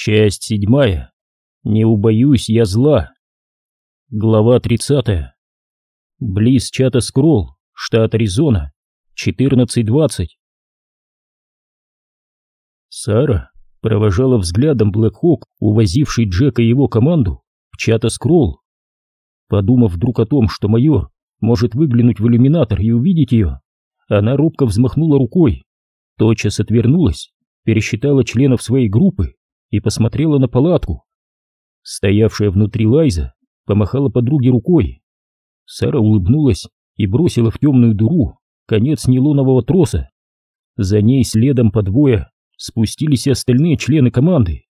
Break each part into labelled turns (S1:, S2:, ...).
S1: Часть седьмая. Не убоюсь я зла. Глава тридцатая. Близ чата Скролл, штат Аризона, 14.20. Сара провожала взглядом Блэкхок, увозивший Джека и его команду в чата Скролл. Подумав вдруг о том, что майор может выглянуть в иллюминатор и увидеть ее, она робко взмахнула рукой, тотчас отвернулась, пересчитала членов своей группы и посмотрела на палатку. Стоявшая внутри Лайза помахала подруге рукой. Сара улыбнулась и бросила в темную дыру конец нейлонового троса. За ней следом по двое спустились и остальные члены команды.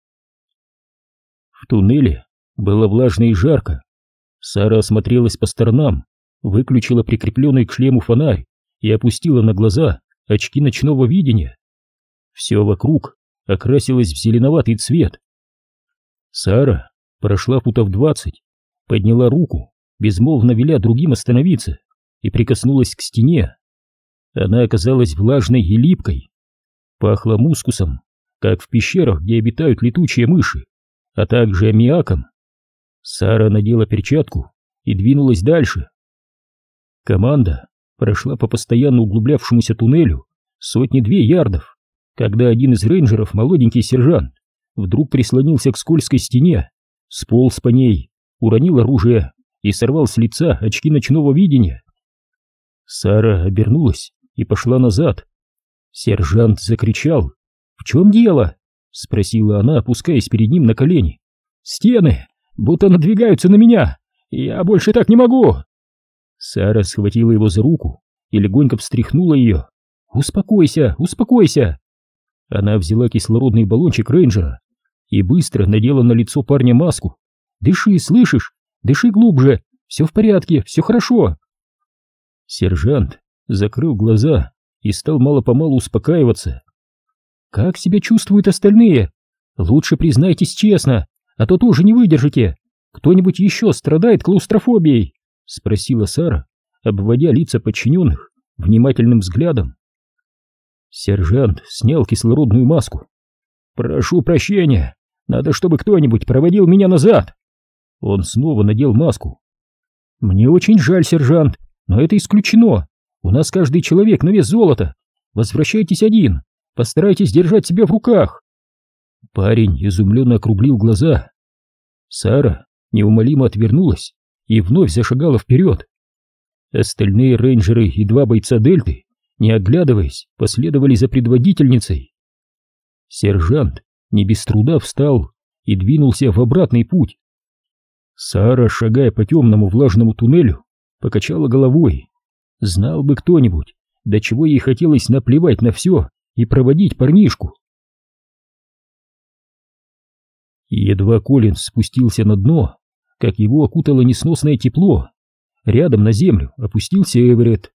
S1: В туннеле было влажно и жарко. Сара осмотрелась по сторонам, выключила прикрепленный к шлему фонарь и опустила на глаза очки ночного видения. Все вокруг окрасилась в зеленоватый цвет. Сара прошла футов двадцать, подняла руку, безмолвно веля другим остановиться, и прикоснулась к стене. Она оказалась влажной и липкой. Пахло мускусом, как в пещерах, где обитают летучие мыши, а также аммиаком. Сара надела перчатку и двинулась дальше. Команда прошла по постоянно углублявшемуся туннелю сотни-две ярдов когда один из рейнджеров, молоденький сержант, вдруг прислонился к скользкой стене, сполз по ней, уронил оружие и сорвал с лица очки ночного видения. Сара обернулась и пошла назад. Сержант закричал. «В чем дело?» — спросила она, опускаясь перед ним на колени. «Стены! Будто надвигаются на меня! Я больше так не могу!» Сара схватила его за руку и легонько встряхнула ее. «Успокойся, успокойся!» Она взяла кислородный баллончик рейнджера и быстро надела на лицо парня маску. «Дыши, слышишь? Дыши глубже! Все в порядке, все хорошо!» Сержант закрыл глаза и стал мало-помалу успокаиваться. «Как себя чувствуют остальные? Лучше признайтесь честно, а то тоже не выдержите. Кто-нибудь еще страдает клаустрофобией?» — спросила Сара, обводя лица подчиненных внимательным взглядом. Сержант снял кислородную маску. «Прошу прощения, надо, чтобы кто-нибудь проводил меня назад!» Он снова надел маску. «Мне очень жаль, сержант, но это исключено. У нас каждый человек на вес золота. Возвращайтесь один, постарайтесь держать себя в руках!» Парень изумленно округлил глаза. Сара неумолимо отвернулась и вновь зашагала вперед. Остальные рейнджеры и два бойца Дельты не оглядываясь, последовали за предводительницей. Сержант не без труда встал и двинулся в обратный путь. Сара, шагая по темному влажному туннелю, покачала головой. Знал бы кто-нибудь, до чего ей хотелось наплевать на все и проводить парнишку. Едва Коллинз спустился на дно, как его окутало несносное тепло. Рядом на землю опустился Эверетт.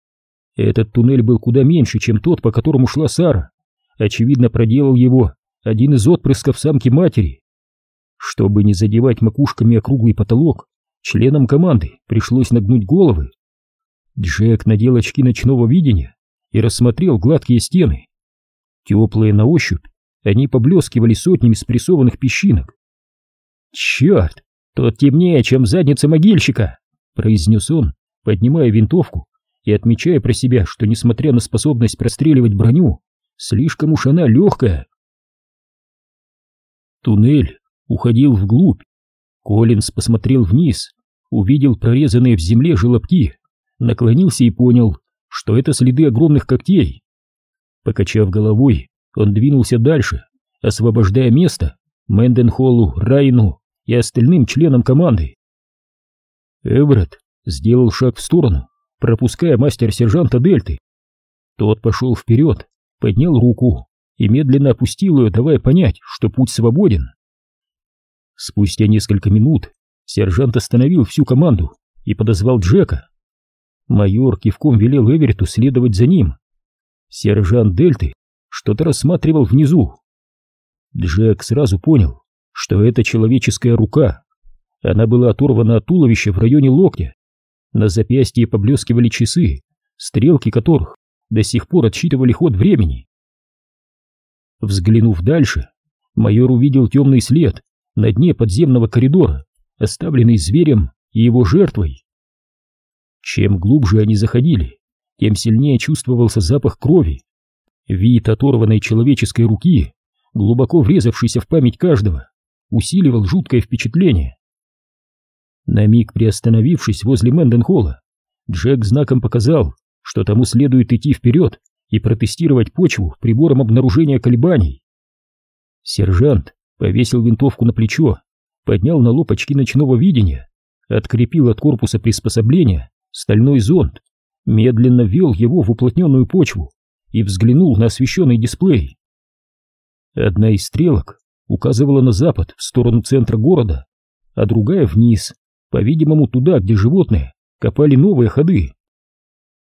S1: Этот туннель был куда меньше, чем тот, по которому шла Сара. Очевидно, проделал его один из отпрысков самки матери. Чтобы не задевать макушками округлый потолок, членам команды пришлось нагнуть головы. Джек надел очки ночного видения и рассмотрел гладкие стены. Теплые на ощупь, они поблескивали сотнями спрессованных песчинок. «Черт, тот темнее, чем задница могильщика!» — произнес он, поднимая винтовку и отмечая про себя, что, несмотря на способность простреливать броню, слишком уж она легкая. Туннель уходил вглубь. Коллинз посмотрел вниз, увидел прорезанные в земле желобки, наклонился и понял, что это следы огромных когтей. Покачав головой, он двинулся дальше, освобождая место Мэнденхоллу, Райну и остальным членам команды. Эврот сделал шаг в сторону, пропуская мастер-сержанта Дельты. Тот пошел вперед, поднял руку и медленно опустил ее, давая понять, что путь свободен. Спустя несколько минут сержант остановил всю команду и подозвал Джека. Майор кивком велел Эверету следовать за ним. Сержант Дельты что-то рассматривал внизу. Джек сразу понял, что это человеческая рука. Она была оторвана от туловища в районе локтя на запястье поблескивали часы, стрелки которых до сих пор отсчитывали ход времени. Взглянув дальше, майор увидел темный след на дне подземного коридора, оставленный зверем и его жертвой. Чем глубже они заходили, тем сильнее чувствовался запах крови. Вид оторванной человеческой руки, глубоко врезавшийся в память каждого, усиливал жуткое впечатление. На миг приостановившись возле Мэнденхолла, Джек знаком показал, что тому следует идти вперед и протестировать почву прибором обнаружения колебаний. Сержант повесил винтовку на плечо, поднял на лоб очки ночного видения, открепил от корпуса приспособления стальной зонд, медленно ввел его в уплотненную почву и взглянул на освещенный дисплей. Одна из стрелок указывала на запад, в сторону центра города, а другая вниз, по-видимому, туда, где животные копали новые ходы.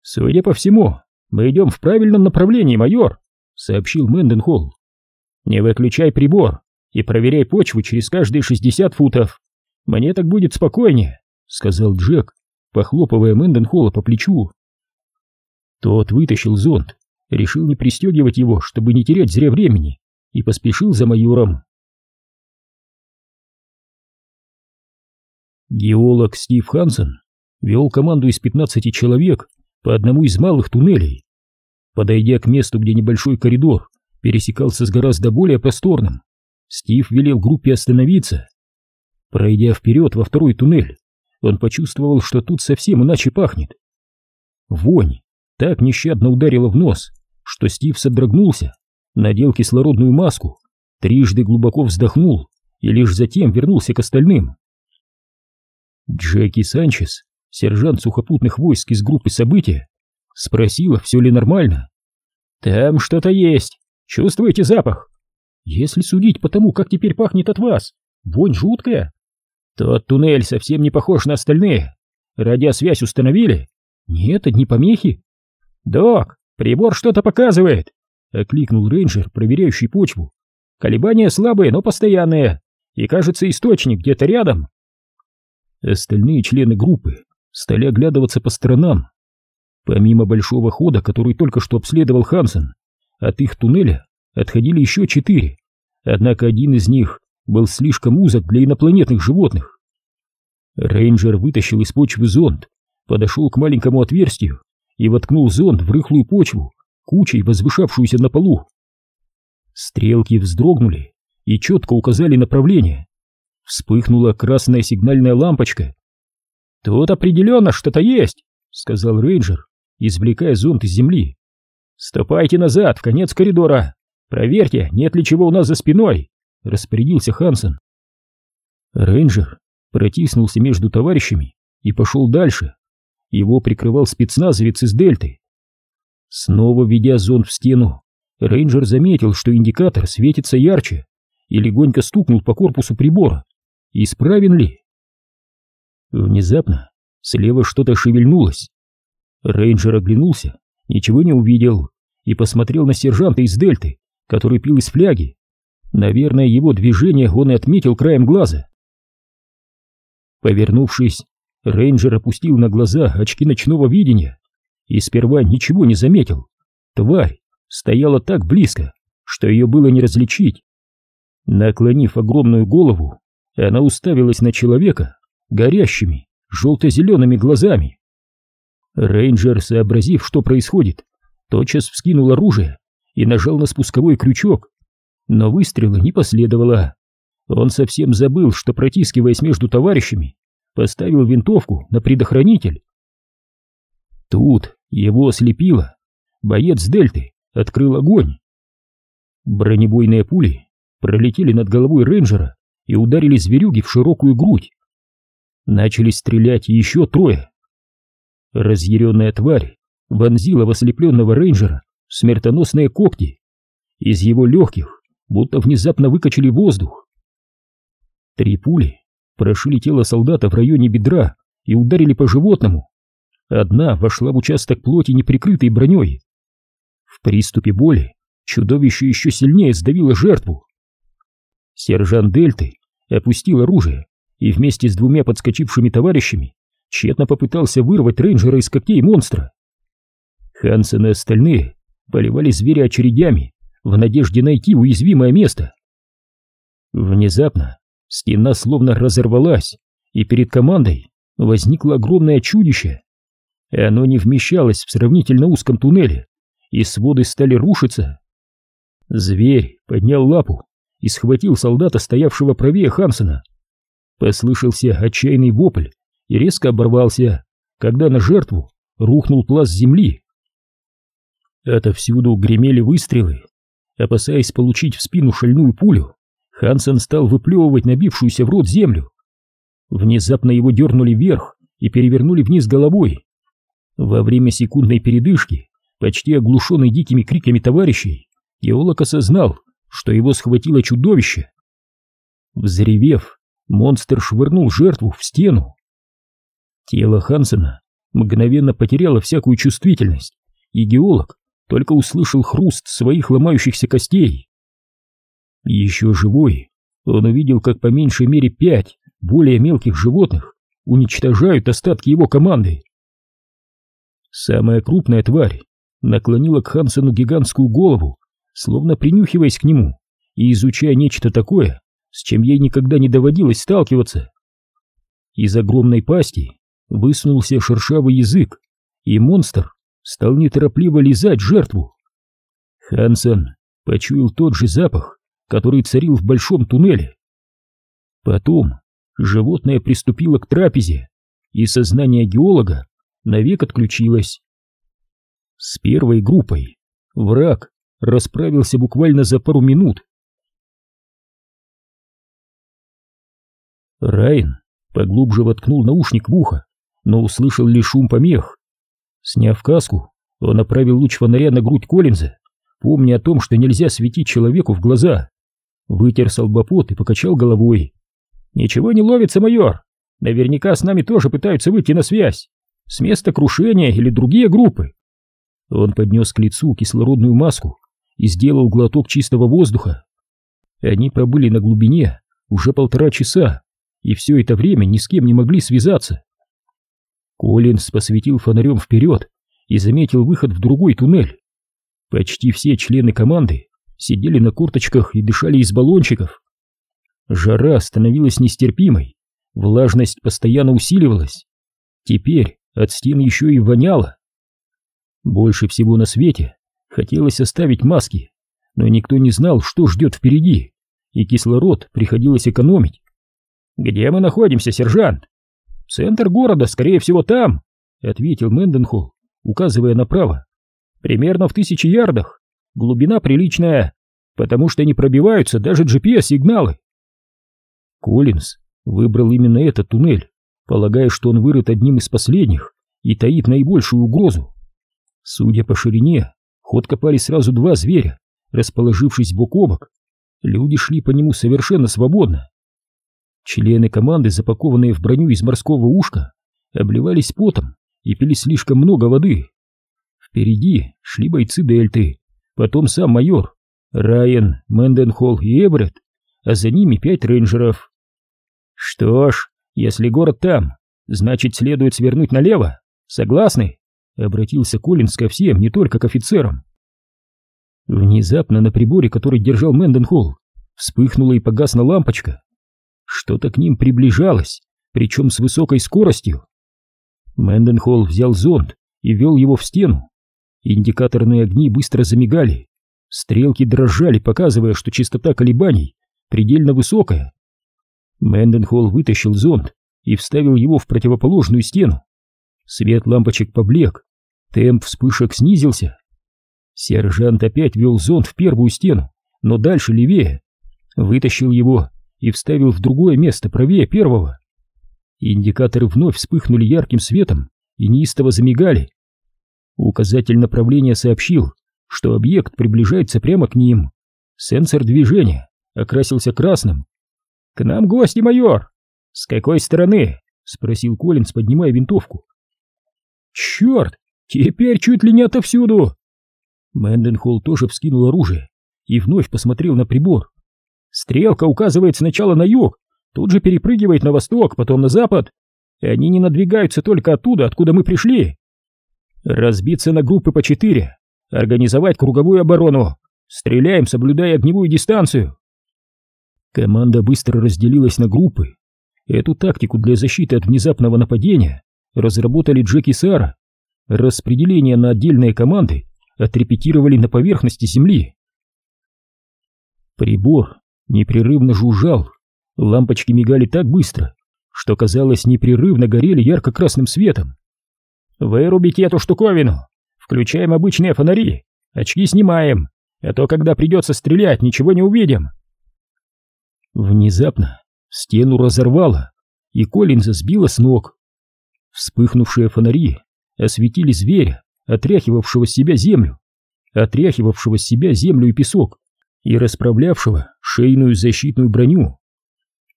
S1: «Судя по всему, мы идем в правильном направлении, майор», — сообщил Мэнденхолл. «Не выключай прибор и проверяй почву через каждые шестьдесят футов. Мне так будет спокойнее», — сказал Джек, похлопывая Мэнденхолла по плечу. Тот вытащил зонт, решил не пристегивать его, чтобы не терять зря времени, и поспешил за майором. Геолог Стив Хансен вел команду из 15 человек по одному из малых туннелей. Подойдя к месту, где небольшой коридор пересекался с гораздо более просторным, Стив велел группе остановиться. Пройдя вперед во второй туннель, он почувствовал, что тут совсем иначе пахнет. Вонь так нещадно ударила в нос, что Стив содрогнулся, надел кислородную маску, трижды глубоко вздохнул и лишь затем вернулся к остальным. Джеки Санчес, сержант сухопутных войск из группы события, спросила, все ли нормально. «Там что-то есть. Чувствуете запах?» «Если судить по тому, как теперь пахнет от вас, вонь жуткая». «Тот туннель совсем не похож на остальные. Радиосвязь установили?» «Нет, одни помехи». «Док, прибор что-то показывает!» — окликнул рейнджер, проверяющий почву. «Колебания слабые, но постоянные, и, кажется, источник где-то рядом». Остальные члены группы стали оглядываться по сторонам. Помимо большого хода, который только что обследовал Хансен, от их туннеля отходили еще четыре, однако один из них был слишком узок для инопланетных животных. Рейнджер вытащил из почвы зонд, подошел к маленькому отверстию и воткнул зонд в рыхлую почву, кучей возвышавшуюся на полу. Стрелки вздрогнули и четко указали направление. Вспыхнула красная сигнальная лампочка. «Тут определенно что-то есть», — сказал рейнджер, извлекая зонт из земли. «Ступайте назад, в конец коридора. Проверьте, нет ли чего у нас за спиной», — распорядился Хансен. Рейнджер протиснулся между товарищами и пошел дальше. Его прикрывал спецназовец из Дельты. Снова ведя зонт в стену, рейнджер заметил, что индикатор светится ярче, и легонько стукнул по корпусу прибора. Исправен ли? Внезапно слева что-то шевельнулось. Рейнджер оглянулся, ничего не увидел и посмотрел на сержанта из Дельты, который пил из фляги. Наверное, его движение он и отметил краем глаза. Повернувшись, рейнджер опустил на глаза очки ночного видения и сперва ничего не заметил. Тварь стояла так близко, что ее было не различить. Наклонив огромную голову, она уставилась на человека горящими желто-зелеными глазами. Рейнджер, сообразив, что происходит, тотчас вскинул оружие и нажал на спусковой крючок, но выстрела не последовало. Он совсем забыл, что, протискиваясь между товарищами, поставил винтовку на предохранитель. Тут его ослепило. Боец Дельты открыл огонь. Бронебойные пули пролетели над головой рейнджера и ударили зверюги в широкую грудь. Начали стрелять еще трое. Разъяренная тварь вонзила в ослепленного рейнджера смертоносные когти. Из его легких будто внезапно выкачали воздух. Три пули прошили тело солдата в районе бедра и ударили по животному. Одна вошла в участок плоти, не прикрытой броней. В приступе боли чудовище еще сильнее сдавило жертву. Сержант Дельты опустил оружие и вместе с двумя подскочившими товарищами тщетно попытался вырвать рейнджера из когтей монстра. Хансен и остальные поливали зверя очередями в надежде найти уязвимое место. Внезапно стена словно разорвалась, и перед командой возникло огромное чудище. Оно не вмещалось в сравнительно узком туннеле, и своды стали рушиться. Зверь поднял лапу и схватил солдата, стоявшего правее Хансона. Послышался отчаянный вопль и резко оборвался, когда на жертву рухнул пласт земли. Отовсюду гремели выстрелы. Опасаясь получить в спину шальную пулю, Хансен стал выплевывать набившуюся в рот землю. Внезапно его дернули вверх и перевернули вниз головой. Во время секундной передышки, почти оглушенный дикими криками товарищей, геолог осознал, что его схватило чудовище. Взревев, монстр швырнул жертву в стену. Тело Хансена мгновенно потеряло всякую чувствительность, и геолог только услышал хруст своих ломающихся костей. Еще живой, он увидел, как по меньшей мере пять более мелких животных уничтожают остатки его команды. Самая крупная тварь наклонила к Хансену гигантскую голову, словно принюхиваясь к нему и изучая нечто такое, с чем ей никогда не доводилось сталкиваться. Из огромной пасти высунулся шершавый язык, и монстр стал неторопливо лизать жертву. Хансен почуял тот же запах, который царил в большом туннеле. Потом животное приступило к трапезе, и сознание геолога навек отключилось. С первой группой враг расправился буквально за пару минут. Райан поглубже воткнул наушник в ухо, но услышал лишь шум помех. Сняв каску, он направил луч фонаря на грудь Коллинза, помня о том, что нельзя светить человеку в глаза. Вытер салбопот и покачал головой. «Ничего не ловится, майор! Наверняка с нами тоже пытаются выйти на связь! С места крушения или другие группы!» Он поднес к лицу кислородную маску и сделал глоток чистого воздуха. Они пробыли на глубине уже полтора часа, и все это время ни с кем не могли связаться. Коллинс посветил фонарем вперед и заметил выход в другой туннель. Почти все члены команды сидели на курточках и дышали из баллончиков. Жара становилась нестерпимой, влажность постоянно усиливалась. Теперь от стен еще и воняло. Больше всего на свете хотелось оставить маски, но никто не знал, что ждет впереди, и кислород приходилось экономить. «Где мы находимся, сержант?» «Центр города, скорее всего, там», — ответил Мэнденхолл, указывая направо. «Примерно в тысячи ярдах. Глубина приличная, потому что не пробиваются даже GPS-сигналы». Коллинз выбрал именно этот туннель, полагая, что он вырыт одним из последних и таит наибольшую угрозу. Судя по ширине, ход копали сразу два зверя, расположившись бок о бок. Люди шли по нему совершенно свободно. Члены команды, запакованные в броню из морского ушка, обливались потом и пили слишком много воды. Впереди шли бойцы Дельты, потом сам майор, Райан, Мэнденхолл и Эбрет, а за ними пять рейнджеров. Что ж, если город там, значит следует свернуть налево. Согласны? Обратился Коллинс ко всем, не только к офицерам. Внезапно на приборе, который держал Мэнденхолл, вспыхнула и погасла лампочка. Что-то к ним приближалось, причем с высокой скоростью. Мэнденхолл взял зонд и вел его в стену. Индикаторные огни быстро замигали. Стрелки дрожали, показывая, что частота колебаний предельно высокая. Мэнденхолл вытащил зонд и вставил его в противоположную стену. Свет лампочек поблек, темп вспышек снизился. Сержант опять вел зонд в первую стену, но дальше левее. Вытащил его и вставил в другое место правее первого. Индикаторы вновь вспыхнули ярким светом и неистово замигали. Указатель направления сообщил, что объект приближается прямо к ним. Сенсор движения окрасился красным. «К нам гости, майор!» «С какой стороны?» — спросил Коллинз, поднимая винтовку. «Черт! Теперь чуть ли не отовсюду!» Мэнденхолл тоже вскинул оружие и вновь посмотрел на прибор. Стрелка указывает сначала на юг, тут же перепрыгивает на восток, потом на запад. И они не надвигаются только оттуда, откуда мы пришли. Разбиться на группы по четыре, организовать круговую оборону. Стреляем, соблюдая огневую дистанцию. Команда быстро разделилась на группы. Эту тактику для защиты от внезапного нападения разработали Джек и Сара. Распределение на отдельные команды отрепетировали на поверхности земли. Прибор непрерывно жужжал, лампочки мигали так быстро, что, казалось, непрерывно горели ярко-красным светом. «Вырубите эту штуковину! Включаем обычные фонари, очки снимаем, а то, когда придется стрелять, ничего не увидим!» Внезапно стену разорвало, и Коллинза сбила с ног. Вспыхнувшие фонари осветили зверя, отряхивавшего с себя землю, отряхивавшего с себя землю и песок, и расправлявшего шейную защитную броню.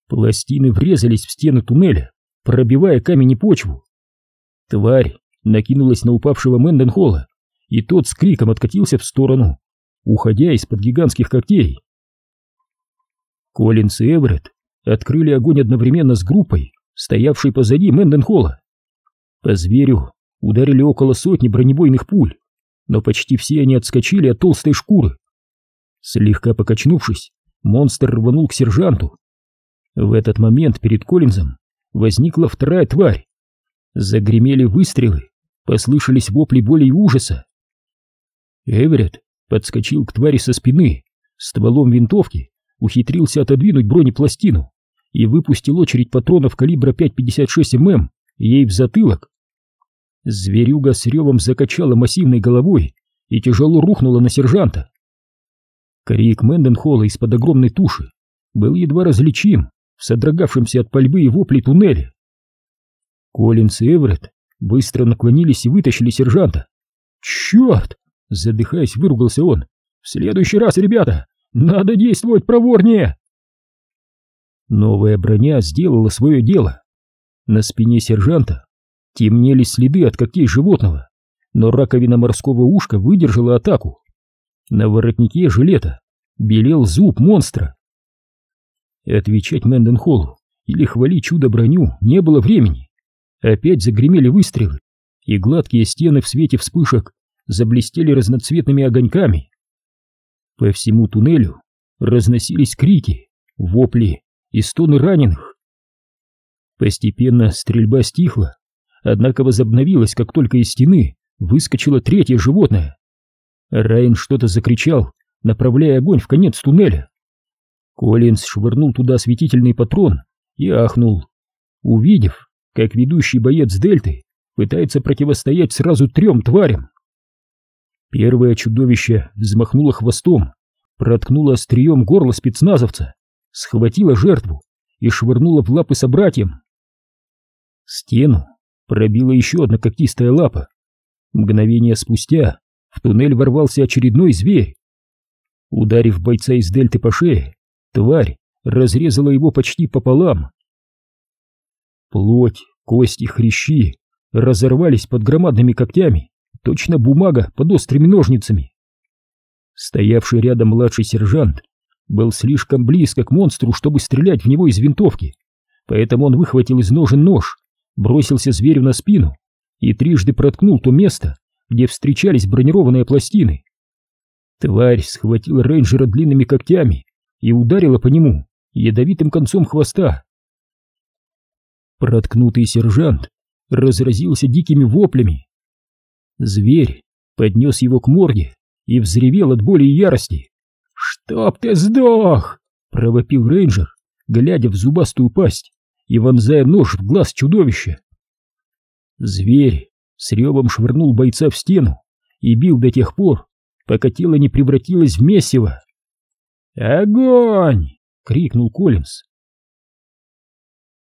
S1: Пластины врезались в стены туннеля, пробивая камень и почву. Тварь накинулась на упавшего Мэнденхола, и тот с криком откатился в сторону, уходя из-под гигантских когтей. Коллинс и Эверетт открыли огонь одновременно с группой, стоявшей позади Мэнденхола. По зверю ударили около сотни бронебойных пуль, но почти все они отскочили от толстой шкуры. Слегка покачнувшись, монстр рванул к сержанту. В этот момент перед Коллинзом возникла вторая тварь. Загремели выстрелы, послышались вопли боли и ужаса. Эверетт подскочил к твари со спины, стволом винтовки ухитрился отодвинуть бронепластину и выпустил очередь патронов калибра 5,56 мм ей в затылок. Зверюга с ревом закачала массивной головой и тяжело рухнула на сержанта. Крик Мэнденхолла из-под огромной туши был едва различим в содрогавшемся от пальбы и вопли туннеле. Коллинс и Эверетт быстро наклонились и вытащили сержанта. «Черт!» — задыхаясь, выругался он. «В следующий раз, ребята, надо действовать проворнее!» Новая броня сделала свое дело. На спине сержанта темнели следы от когтей животного, но раковина морского ушка выдержала атаку. На воротнике жилета белел зуб монстра. Отвечать Мэнденхоллу или хвалить чудо-броню не было времени. Опять загремели выстрелы, и гладкие стены в свете вспышек заблестели разноцветными огоньками. По всему туннелю разносились крики, вопли и стоны раненых. Постепенно стрельба стихла, однако возобновилась, как только из стены выскочило третье животное. Райан что-то закричал, направляя огонь в конец туннеля. Коллинз швырнул туда осветительный патрон и ахнул, увидев, как ведущий боец Дельты пытается противостоять сразу трем тварям. Первое чудовище взмахнуло хвостом, проткнуло острием горло спецназовца, схватило жертву и швырнуло в лапы собратьям. Стену пробила еще одна когтистая лапа. Мгновение спустя в туннель ворвался очередной зверь. Ударив бойца из дельты по шее, тварь разрезала его почти пополам. Плоть, кости, хрящи разорвались под громадными когтями точно бумага под острыми ножницами. Стоявший рядом младший сержант был слишком близко к монстру, чтобы стрелять в него из винтовки, поэтому он выхватил из ножен нож, бросился зверю на спину и трижды проткнул то место, где встречались бронированные пластины. Тварь схватила рейнджера длинными когтями и ударила по нему ядовитым концом хвоста. Проткнутый сержант разразился дикими воплями, Зверь поднес его к морде и взревел от боли и ярости. «Чтоб ты сдох!» — провопил рейнджер, глядя в зубастую пасть и вонзая нож в глаз чудовища. Зверь с ревом швырнул бойца в стену и бил до тех пор, пока тело не превратилось в месиво. «Огонь!» — крикнул Коллинз.